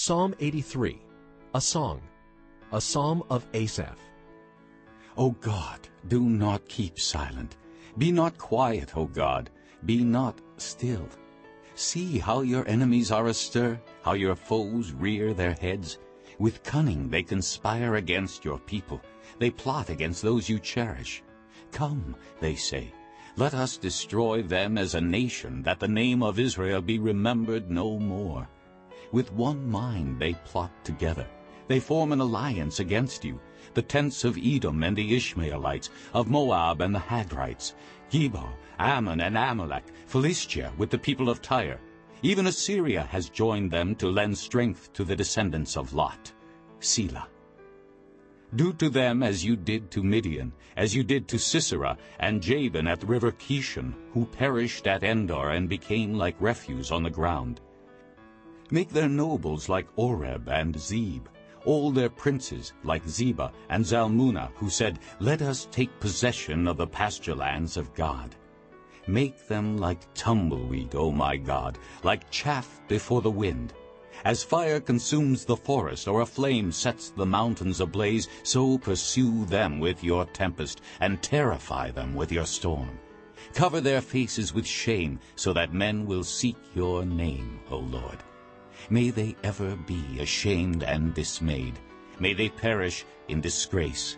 Psalm 83, a song, a psalm of Asaph. O God, do not keep silent. Be not quiet, O God. Be not still. See how your enemies are astir, how your foes rear their heads. With cunning they conspire against your people. They plot against those you cherish. Come, they say, let us destroy them as a nation, that the name of Israel be remembered no more. With one mind they plot together. They form an alliance against you, the tents of Edom and the Ishmaelites, of Moab and the Hagrites, Gebal, Ammon and Amalek, Philistia with the people of Tyre. Even Assyria has joined them to lend strength to the descendants of Lot. Selah. Do to them as you did to Midian, as you did to Sisera and Jabin at the river Kishon, who perished at Endor and became like refuse on the ground. Make their nobles like Oreb and Zeb, all their princes like Zebah and Zalmunna, who said, Let us take possession of the pasture lands of God. Make them like tumbleweed, O my God, like chaff before the wind. As fire consumes the forest, or a flame sets the mountains ablaze, so pursue them with your tempest, and terrify them with your storm. Cover their faces with shame, so that men will seek your name, O Lord. May they ever be ashamed and dismayed. May they perish in disgrace.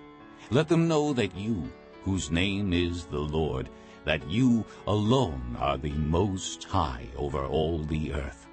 Let them know that you, whose name is the Lord, that you alone are the Most High over all the earth.